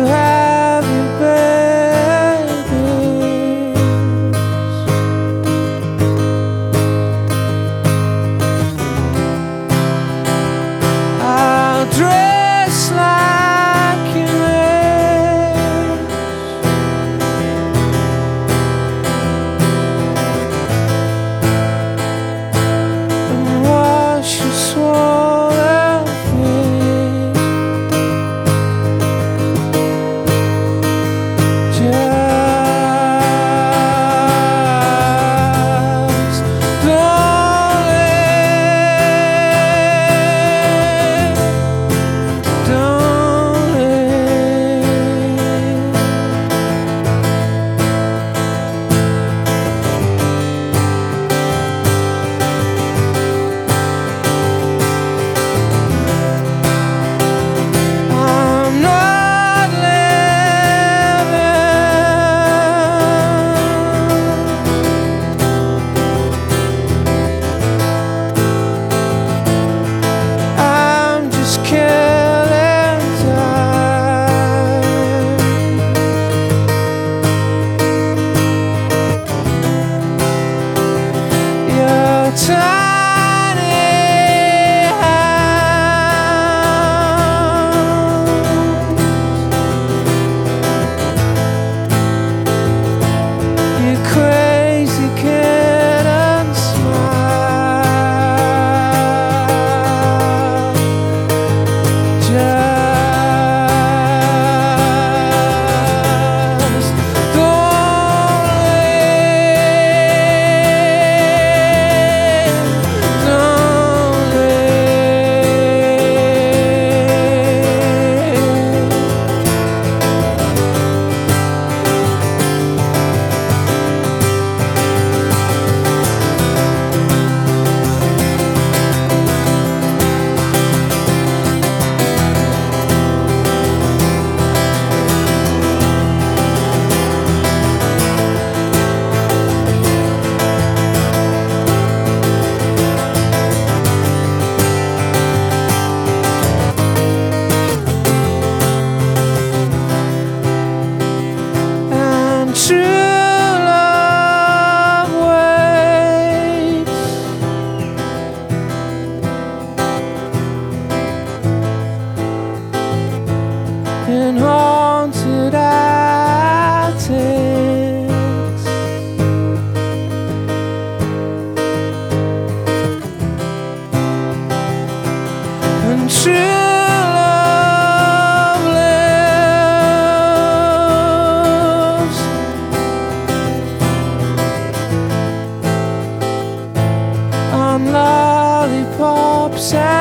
you have lollipops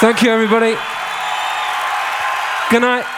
Thank you, everybody. Good night.